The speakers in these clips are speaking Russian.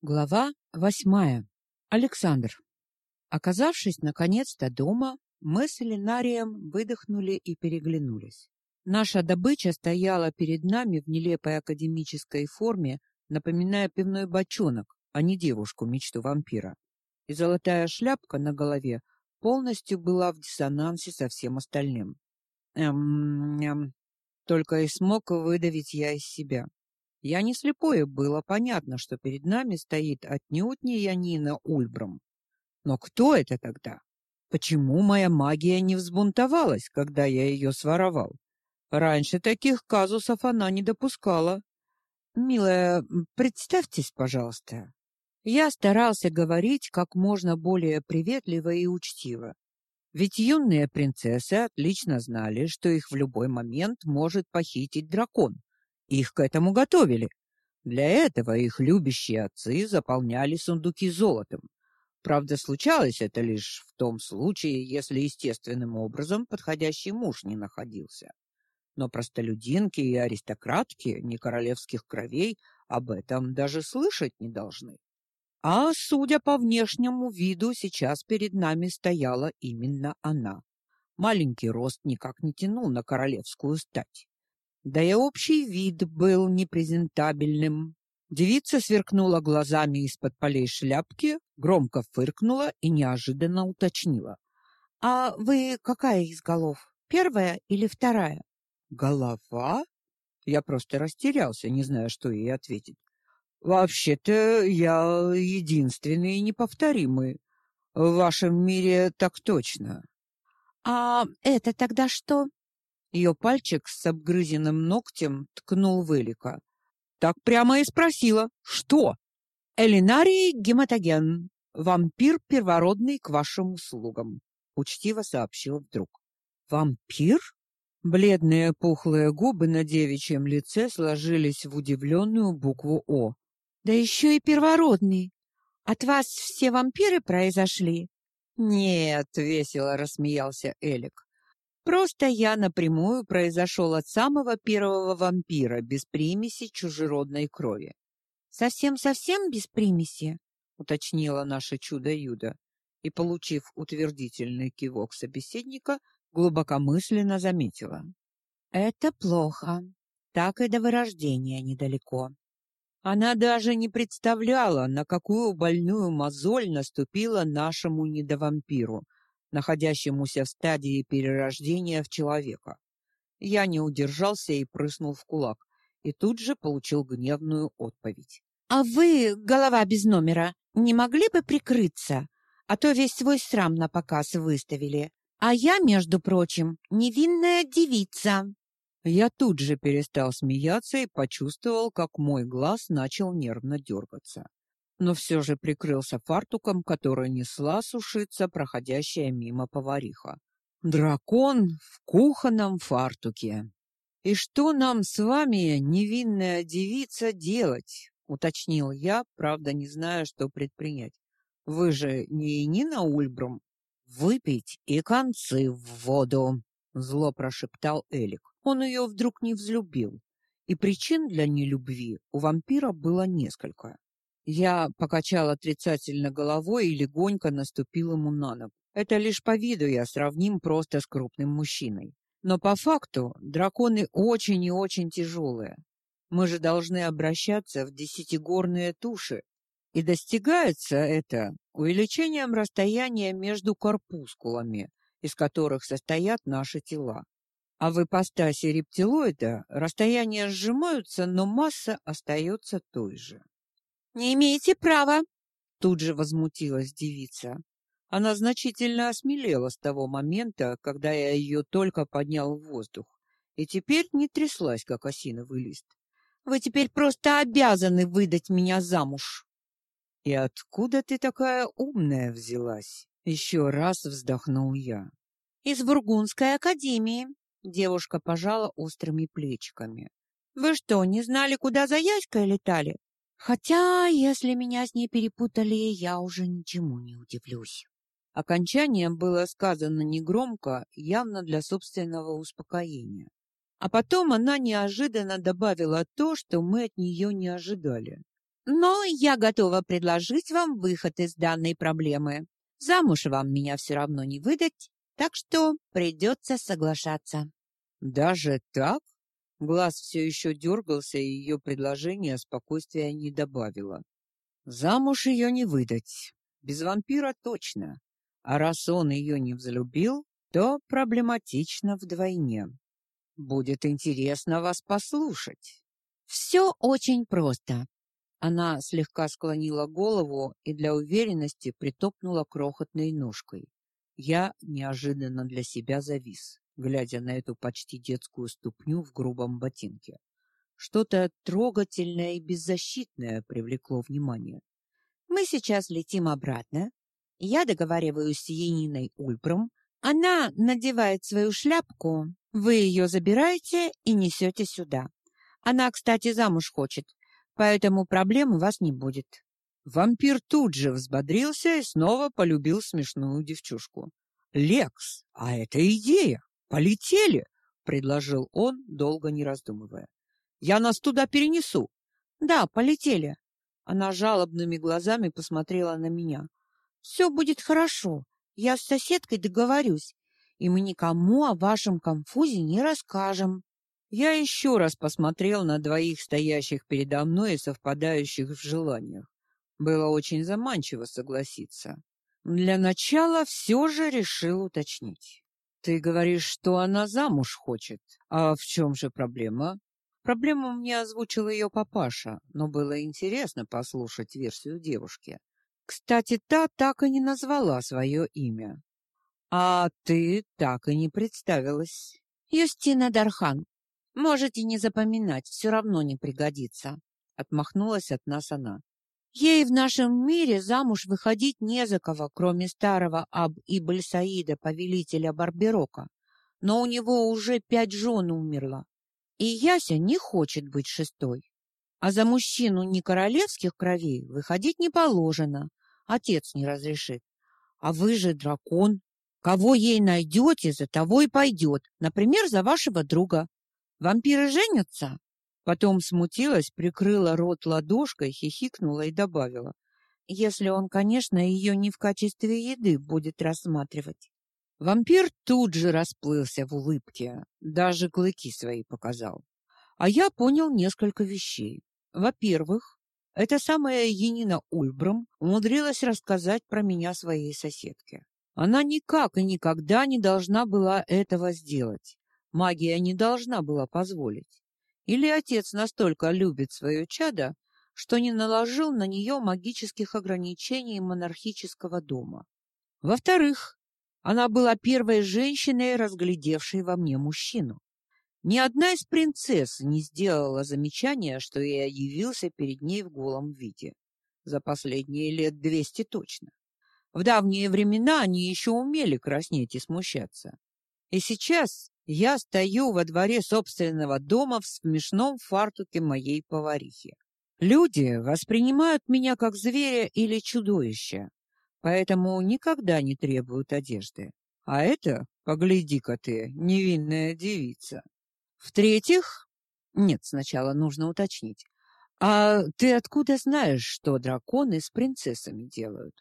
Глава восьмая. Александр. Оказавшись наконец-то дома, мы с Элинарием выдохнули и переглянулись. Наша добыча стояла перед нами в нелепой академической форме, напоминая пивной бочонок, а не девушку мечту вампира. И золотая шляпка на голове полностью была в диссонансе со всем остальным. Эм, эм, только и смог выдавить я из себя. Я не слепой, было понятно, что перед нами стоит отнюдь не Янина Ульбрам. Но кто это тогда? Почему моя магия не взбунтовалась, когда я ее своровал? Раньше таких казусов она не допускала. Милая, представьтесь, пожалуйста. Я старался говорить как можно более приветливо и учтиво. Ведь юные принцессы отлично знали, что их в любой момент может похитить дракон. Их к этому готовили. Для этого их любящие отцы заполняли сундуки золотом. Правда, случалось это лишь в том случае, если естественным образом подходящий муж не находился. Но простолюдинки и аристократки не королевских кровей об этом даже слышать не должны. А судя по внешнему виду, сейчас перед нами стояла именно она. Маленький рост никак не тянул на королевскую стать. Да и общий вид был непрезентабельным. Девица сверкнула глазами из-под полей шляпки, громко фыркнула и неожиданно уточнила: "А вы какая из голов? Первая или вторая?" "Голова?" Я просто растерялся, не зная, что ей ответить. Вообще-то я единственный и неповторимый. В вашем мире так точно. А это тогда что? Ее пальчик с обгрызенным ногтем ткнул в Элика. Так прямо и спросила: "Что?" Элинарий гематоген, вампир первородный к вашим услугам, учтиво сообщил вдруг. Вампир? Бледные пухлые губы на девичьем лице сложились в удивленную букву О. Да еще и первородный. От вас все вампиры произошли? Нет, весело рассмеялся Элик. Просто я напрямую произошел от самого первого вампира без примеси чужеродной крови. Совсем-совсем без примеси, уточнила наша чудо-юдо и, получив утвердительный кивок собеседника, глубокомысленно заметила: "Это плохо. Так и до вырождения недалеко". Она даже не представляла, на какую больную мозоль наступила нашему недовампиру находящемуся в стадии перерождения в человека. Я не удержался и прыснул в кулак, и тут же получил гневную отповедь. А вы, голова без номера, не могли бы прикрыться, а то весь свой срам на показ выставили. А я, между прочим, невинная девица. Я тут же перестал смеяться и почувствовал, как мой глаз начал нервно дергаться но все же прикрылся фартуком, который несла сушиться проходящая мимо повариха. Дракон в кухонном фартуке. И что нам с вами, невинная девица, делать? уточнил я, правда, не зная, что предпринять. Вы же не Нина Ульбрум. Выпить и концы в воду, зло прошептал Элик. Он ее вдруг не взлюбил, и причин для нелюбви у вампира было несколько. Я покачал отрицательно головой и легонько наступил ему на ногу. Это лишь по виду я сравним просто с крупным мужчиной. Но по факту драконы очень и очень тяжелые. Мы же должны обращаться в десятигорные туши. И достигается это увеличением расстояния между корпускулами, из которых состоят наши тела. А в ипостаси рептилоида расстояния сжимаются, но масса остается той же. Не имеете права, тут же возмутилась девица. Она значительно осмелела с того момента, когда я ее только поднял в воздух, и теперь не тряслась, как осиновый лист. Вы теперь просто обязаны выдать меня замуж. И откуда ты такая умная взялась? Еще раз вздохнул я. Из Бургундской академии. Девушка пожала острыми плечиками. Вы что, не знали, куда за Яськой летали? Хотя, если меня с ней перепутали, я уже ничему не удивлюсь. Окончание было сказано негромко, явно для собственного успокоения. А потом она неожиданно добавила то, что мы от нее не ожидали. Но я готова предложить вам выход из данной проблемы. Замуж вам меня все равно не выдать, так что придется соглашаться. Даже так? Глаз все еще дергался, и ее предложение спокойствия не добавило. Замуж ее не выдать. Без вампира точно. А раз он ее не взлюбил, то проблематично вдвойне. Будет интересно вас послушать. Все очень просто. Она слегка склонила голову и для уверенности притопнула крохотной ножкой. Я неожиданно для себя завис, глядя на эту почти детскую ступню в грубом ботинке. Что-то трогательное и беззащитное привлекло внимание. Мы сейчас летим обратно. Я договариваюсь с Ениной Ульбром. Она надевает свою шляпку. Вы ее забираете и несете сюда. Она, кстати, замуж хочет, поэтому проблем у вас не будет. Вампир тут же взбодрился и снова полюбил смешную девчушку. Лекс, а это идея. Полетели, предложил он, долго не раздумывая. Я нас туда перенесу. Да, полетели. Она жалобными глазами посмотрела на меня. «Все будет хорошо. Я с соседкой договорюсь, и мы никому о вашем конфузе не расскажем. Я еще раз посмотрел на двоих стоящих передо мной и совпадающих в желаниях. Было очень заманчиво согласиться. Для начала все же решил уточнить. Ты говоришь, что она замуж хочет. А в чем же проблема? Проблему мне озвучил ее папаша, но было интересно послушать версию девушки. Кстати, та так и не назвала свое имя. А ты так и не представилась. Юстина Дархан, Можете не запоминать, все равно не пригодится, отмахнулась от нас она. Ей в нашем мире замуж выходить не за кого, кроме старого Аб-Ибль Саида, повелителя Барберока. Но у него уже пять жен умерло. И Яся не хочет быть шестой. А за мужчину не королевских кровей выходить не положено. Отец не разрешит. А вы же дракон. Кого ей найдете, за того и пойдет. Например, за вашего друга. Вампиры женятся? Потом смутилась, прикрыла рот ладошкой, хихикнула и добавила: если он, конечно, ее не в качестве еды будет рассматривать. Вампир тут же расплылся в улыбке, даже клыки свои показал. А я понял несколько вещей. Во-первых, эта самая Енина Ульбрам умудрилась рассказать про меня своей соседке. Она никак и никогда не должна была этого сделать. Магия не должна была позволить. Или отец настолько любит свое чадо, что не наложил на нее магических ограничений монархического дома. Во-вторых, она была первой женщиной, разглядевшей во мне мужчину. Ни одна из принцесс не сделала замечания, что я явился перед ней в голом виде. За последние лет двести точно. В давние времена они еще умели краснеть и смущаться. И сейчас я стою во дворе собственного дома в смешном фартуке моей поварихи. Люди воспринимают меня как зверя или чудовище, поэтому никогда не требуют одежды. А это, погляди-ка ты, невинная девица. В-третьих, нет, сначала нужно уточнить. А ты откуда знаешь, что драконы с принцессами делают?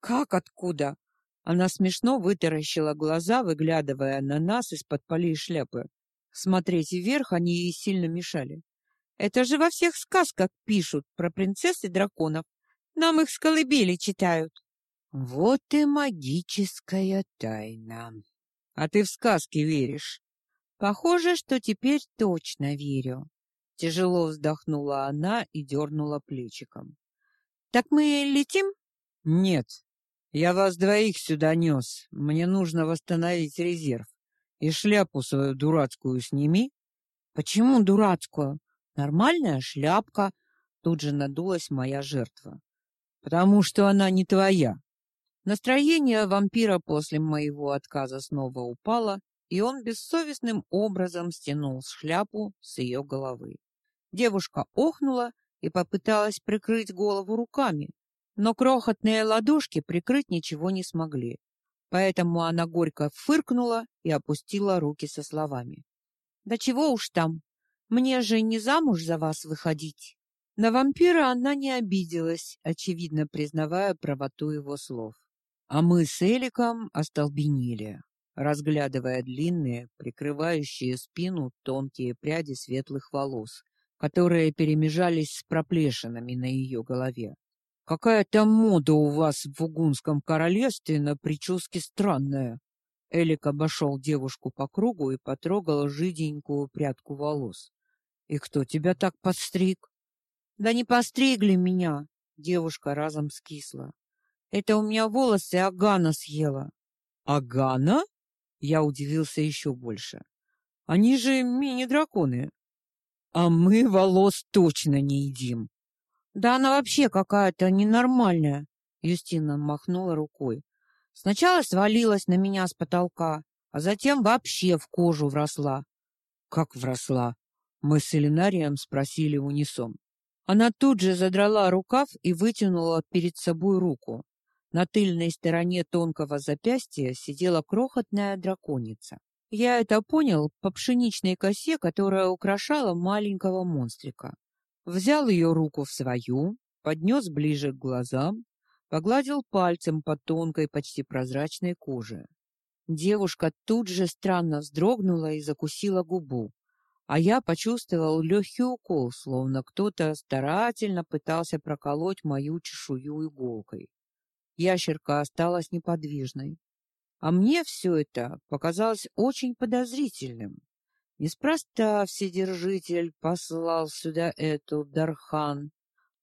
Как откуда? Она смешно вытаращила глаза, выглядывая на нас из-под полей шляпы. Смотреть вверх они ей сильно мешали. Это же во всех сказках пишут про принцесс и драконов. Нам их с колыбели читают. Вот и магическая тайна. А ты в сказки веришь? Похоже, что теперь точно верю. Тяжело вздохнула она и дернула плечиком. Так мы летим? Нет, я вас двоих сюда нес. Мне нужно восстановить резерв. И шляпу свою дурацкую сними. Почему дурацкую? Нормальная шляпка. Тут же надулась моя жертва. Потому что она не твоя. Настроение вампира после моего отказа снова упало, и он бессовестным образом стянул шляпу с ее головы. Девушка охнула и попыталась прикрыть голову руками, но крохотные ладошки прикрыть ничего не смогли. Поэтому она горько фыркнула и опустила руки со словами: "Да чего уж там? Мне же не замуж за вас выходить". На вампира она не обиделась, очевидно признавая правоту его слов. А мы с Эликом остолбенели, разглядывая длинные, прикрывающие спину тонкие пряди светлых волос, которые перемежались с проплешинами на ее голове. Какая там мода у вас в Угунском королевстве на прическе странная. Элик обошел девушку по кругу и потрогал жиденькую прядку волос. И кто тебя так подстриг? Да не постригли меня, девушка разом скисла. Это у меня волосы Агана съела. Агана? Я удивился еще больше. Они же мини-драконы. А мы волос точно не едим. Да она вообще какая-то ненормальная, Юстина махнула рукой. Сначала свалилась на меня с потолка, а затем вообще в кожу вросла. Как вросла? Мы с Элинарием спросили в унисон. Она тут же задрала рукав и вытянула перед собой руку. На тыльной стороне тонкого запястья сидела крохотная драконица. Я это понял по пшеничной косе, которая украшала маленького монстрика. Взял ее руку в свою, поднес ближе к глазам, погладил пальцем по тонкой, почти прозрачной коже. Девушка тут же странно вздрогнула и закусила губу а я почувствовал легкий укол, словно кто-то старательно пытался проколоть мою чешую иголкой. Ящерка осталась неподвижной. А мне все это показалось очень подозрительным. Неспроста Вседержитель послал сюда эту Дархан.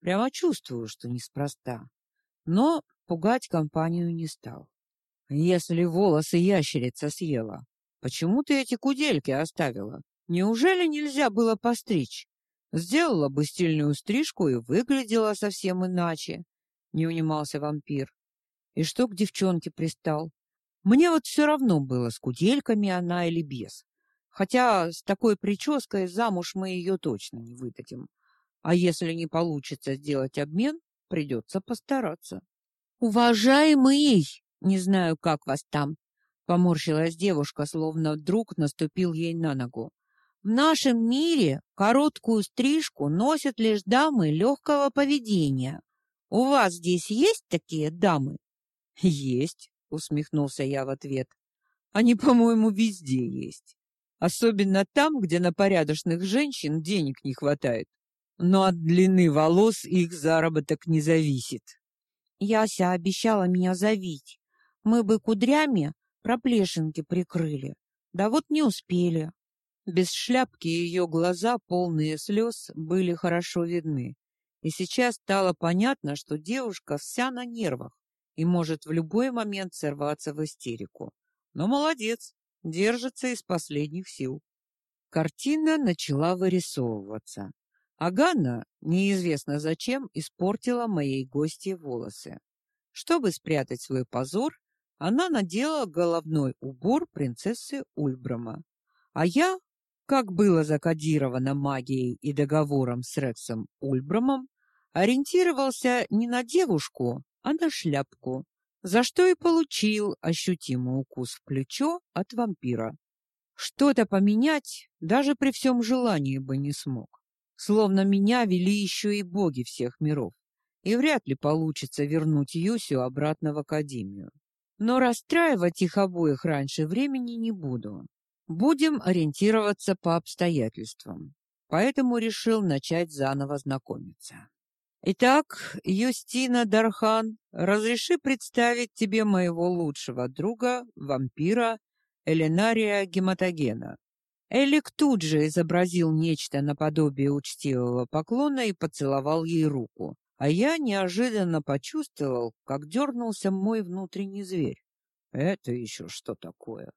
Прямо чувствую, что неспроста. Но пугать компанию не стал. Если волосы ящерица съела, почему ты эти кудельки оставила? Неужели нельзя было постричь? Сделала бы стильную стрижку и выглядела совсем иначе. Не унимался вампир. И что к девчонке пристал? Мне вот все равно было, с кудельками она или без. Хотя с такой прической замуж мы ее точно не выдадим. А если не получится сделать обмен, придется постараться. Уважаемый, не знаю, как вас там, поморщилась девушка, словно вдруг наступил ей на ногу. В нашем мире короткую стрижку носят лишь дамы легкого поведения. У вас здесь есть такие дамы? Есть, усмехнулся я в ответ. Они, по-моему, везде есть. Особенно там, где на порядочных женщин денег не хватает. Но от длины волос их заработок не зависит. Яся обещала меня завить. Мы бы кудрями проплешинки прикрыли. Да вот не успели. Без шляпки ее глаза, полные слез, были хорошо видны. И сейчас стало понятно, что девушка вся на нервах и может в любой момент сорваться в истерику. Но молодец, держится из последних сил. Картина начала вырисовываться. А Ганна, неизвестно зачем, испортила моей гости волосы. Чтобы спрятать свой позор, она надела головной убор принцессы Ульбрама. А я как было закодировано магией и договором с Рексом Ульбрамом, ориентировался не на девушку, а на шляпку, за что и получил ощутимый укус в плечо от вампира. Что-то поменять даже при всем желании бы не смог. Словно меня вели еще и боги всех миров, и вряд ли получится вернуть Юсю обратно в академию. Но расстраивать их обоих раньше времени не буду. Будем ориентироваться по обстоятельствам. Поэтому решил начать заново знакомиться. Итак, Юстина Дархан, разреши представить тебе моего лучшего друга, вампира Эленария Гематогена. Элик тут же изобразил нечто наподобие учтивого поклона и поцеловал ей руку, а я неожиданно почувствовал, как дернулся мой внутренний зверь. Это еще что такое?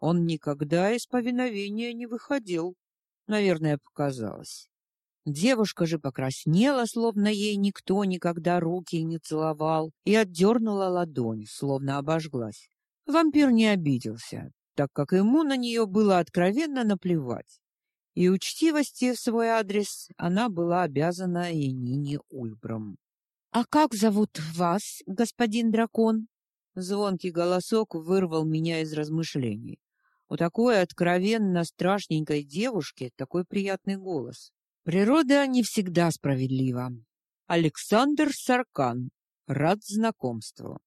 Он никогда из повиновения не выходил. Наверное, показалось. Девушка же покраснела, словно ей никто никогда руки не целовал, и отдернула ладонь, словно обожглась. Вампир не обиделся, так как ему на нее было откровенно наплевать. И учтивости в свой адрес она была обязана и Нине Ульбрам. «А как зовут вас, господин дракон?» Звонкий голосок вырвал меня из размышлений. У такой откровенно страшненькой девушки такой приятный голос. Природа не всегда справедлива. Александр Саркан. Рад знакомству.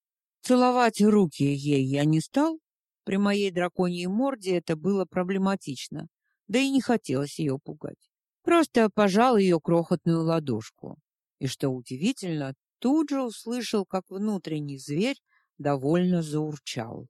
Целовать руки ей я не стал. При моей драконьей морде это было проблематично, да и не хотелось ее пугать. Просто пожал ее крохотную ладошку. И что удивительно, тут же услышал, как внутренний зверь довольно заурчал.